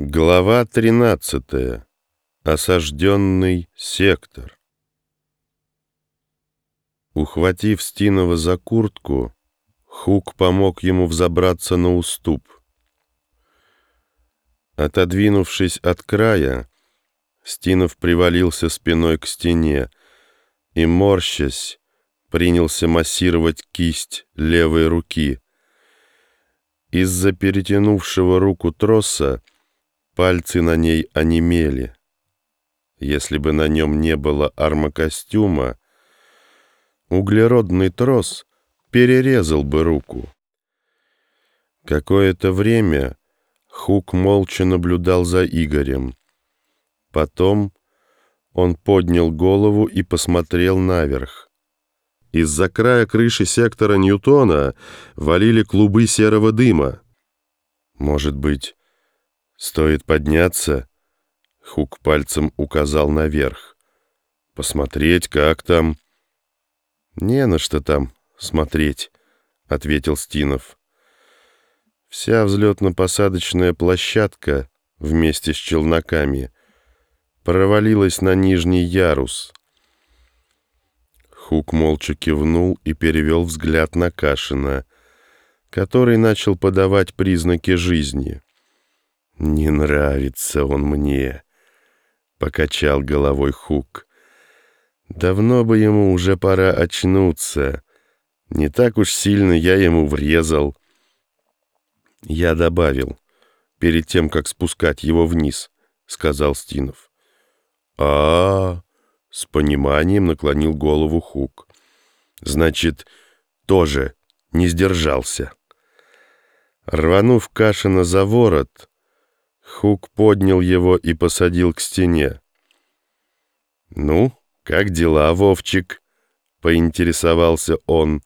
Глава 13. Осажденный сектор. Ухватив Стинова за куртку, Хук помог ему взобраться на уступ. Отодвинувшись от края, Стинов привалился спиной к стене и, морщась, принялся массировать кисть левой руки. Из-за перетянувшего руку троса Пальцы на ней онемели. Если бы на нем не было армокостюма, углеродный трос перерезал бы руку. Какое-то время Хук молча наблюдал за Игорем. Потом он поднял голову и посмотрел наверх. Из-за края крыши сектора Ньютона валили клубы серого дыма. Может быть, «Стоит подняться», — Хук пальцем указал наверх. «Посмотреть, как там». «Не на что там смотреть», — ответил Стинов. «Вся взлетно-посадочная площадка вместе с челноками провалилась на нижний ярус». Хук молча кивнул и перевел взгляд на Кашина, который начал подавать признаки жизни. «Не нравится он мне», — покачал головой Хук. «Давно бы ему уже пора очнуться. Не так уж сильно я ему врезал». Я добавил, перед тем, как спускать его вниз, — сказал Стинов. а, -а, -а с пониманием наклонил голову Хук. «Значит, тоже не сдержался». Рванув Кашина за ворот, Хук поднял его и посадил к стене. «Ну, как дела, Вовчик?» — поинтересовался он.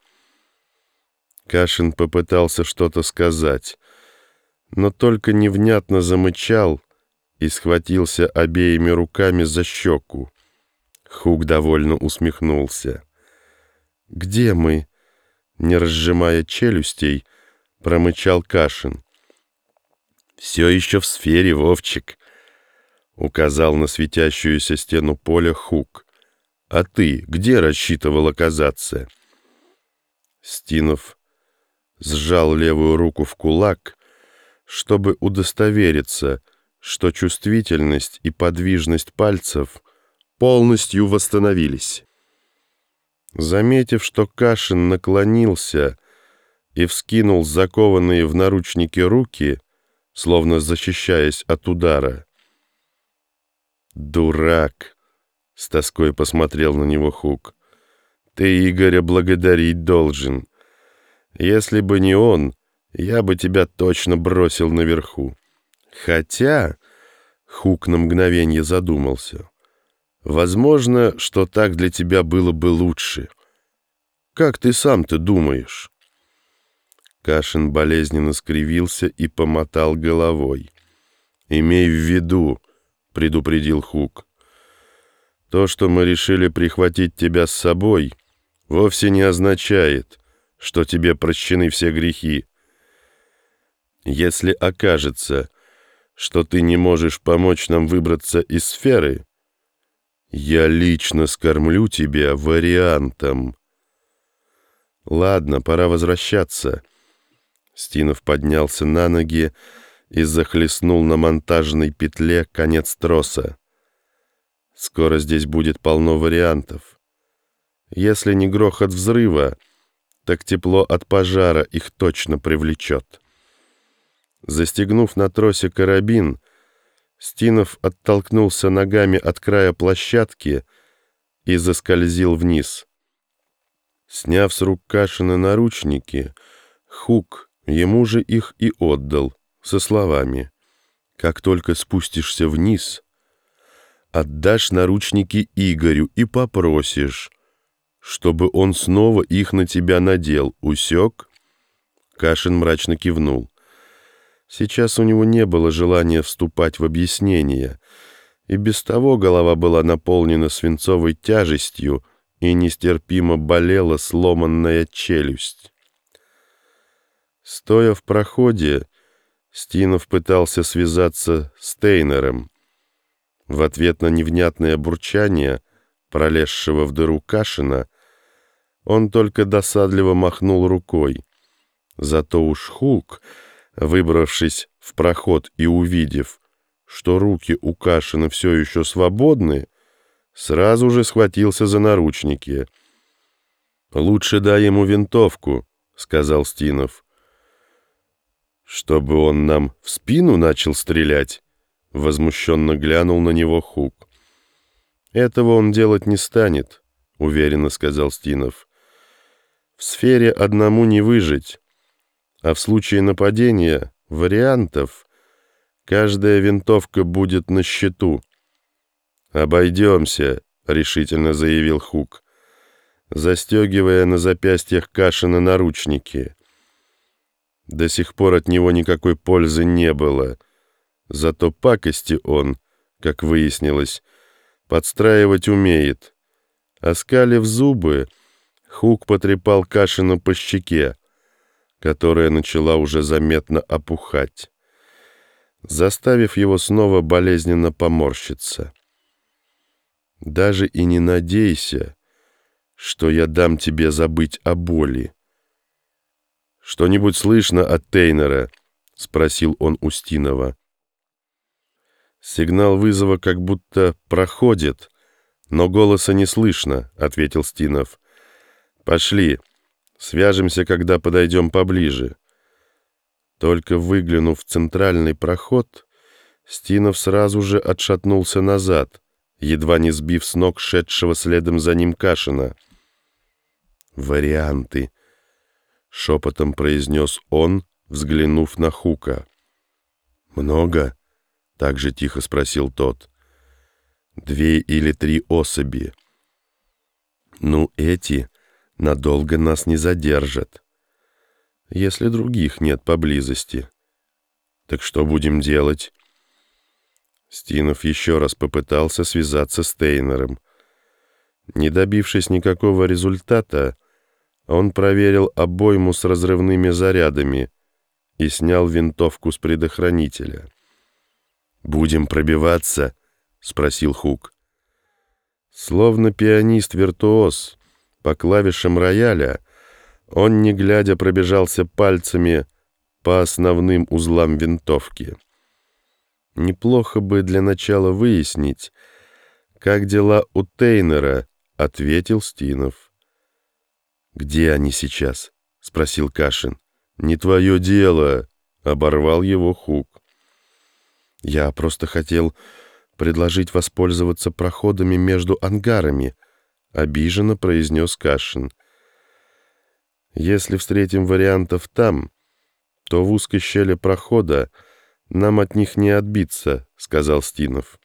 Кашин попытался что-то сказать, но только невнятно замычал и схватился обеими руками за щеку. Хук довольно усмехнулся. «Где мы?» — не разжимая челюстей, промычал Кашин. «Все еще в сфере, Вовчик», — указал на светящуюся стену поля Хук. «А ты где рассчитывал оказаться?» Стинов сжал левую руку в кулак, чтобы удостовериться, что чувствительность и подвижность пальцев полностью восстановились. Заметив, что Кашин наклонился и вскинул закованные в наручники руки, словно защищаясь от удара. «Дурак!» — с тоской посмотрел на него Хук. «Ты Игоря благодарить должен. Если бы не он, я бы тебя точно бросил наверху. Хотя...» — Хук на мгновение задумался. «Возможно, что так для тебя было бы лучше. Как ты сам-то думаешь?» Кашин болезненно скривился и помотал головой. «Имей в виду», — предупредил Хук, — «то, что мы решили прихватить тебя с собой, вовсе не означает, что тебе прощены все грехи. Если окажется, что ты не можешь помочь нам выбраться из сферы, я лично скормлю тебя вариантом». «Ладно, пора возвращаться». Стинов поднялся на ноги и захлестнул на монтажной петле конец троса. Скоро здесь будет полно вариантов. Если не грохот взрыва, так тепло от пожара их точно привлечет. Застегнув на тросе карабин, Стинов оттолкнулся ногами от края площадки и заскользил вниз. Сняв с рук Кашина наручники, Хук Ему же их и отдал, со словами «Как только спустишься вниз, отдашь наручники Игорю и попросишь, чтобы он снова их на тебя надел, усек?» Кашин мрачно кивнул. Сейчас у него не было желания вступать в объяснения, и без того голова была наполнена свинцовой тяжестью и нестерпимо болела сломанная челюсть. Стоя в проходе, Стинов пытался связаться с Тейнером. В ответ на невнятное бурчание, пролезшего в дыру Кашина, он только досадливо махнул рукой. Зато уж Хук, выбравшись в проход и увидев, что руки у Кашина все еще свободны, сразу же схватился за наручники. «Лучше дай ему винтовку», — сказал Стинов. «Чтобы он нам в спину начал стрелять?» — возмущенно глянул на него Хук. «Этого он делать не станет», — уверенно сказал Стинов. «В сфере одному не выжить, а в случае нападения вариантов каждая винтовка будет на счету». «Обойдемся», — решительно заявил Хук, застегивая на запястьях Кашина наручники. До сих пор от него никакой пользы не было. Зато пакости он, как выяснилось, подстраивать умеет. Оскалив зубы, Хук потрепал Кашина по щеке, которая начала уже заметно опухать, заставив его снова болезненно поморщиться. «Даже и не надейся, что я дам тебе забыть о боли», «Что-нибудь слышно от Тейнера?» — спросил он Устинова. «Сигнал вызова как будто проходит, но голоса не слышно», — ответил Стинов. «Пошли, свяжемся, когда подойдем поближе». Только выглянув в центральный проход, Стинов сразу же отшатнулся назад, едва не сбив с ног шедшего следом за ним Кашина. «Варианты», — шепотом произнес он, взглянув на Хука. «Много?» — так же тихо спросил тот. «Две или три особи. Ну, эти надолго нас не задержат, если других нет поблизости. Так что будем делать?» Стинов еще раз попытался связаться с Тейнером. Не добившись никакого результата, он проверил обойму с разрывными зарядами и снял винтовку с предохранителя. «Будем пробиваться?» — спросил Хук. Словно пианист-виртуоз, по клавишам рояля, он, не глядя, пробежался пальцами по основным узлам винтовки. «Неплохо бы для начала выяснить, как дела у Тейнера», — ответил Стинов. «Где они сейчас?» — спросил Кашин. «Не твое дело!» — оборвал его Хук. «Я просто хотел предложить воспользоваться проходами между ангарами», — обиженно произнес Кашин. «Если встретим вариантов там, то в узкой щели прохода нам от них не отбиться», — сказал Стинов.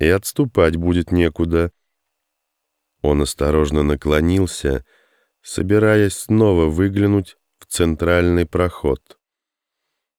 «И отступать будет некуда». Он осторожно наклонился и собираясь снова выглянуть в центральный проход.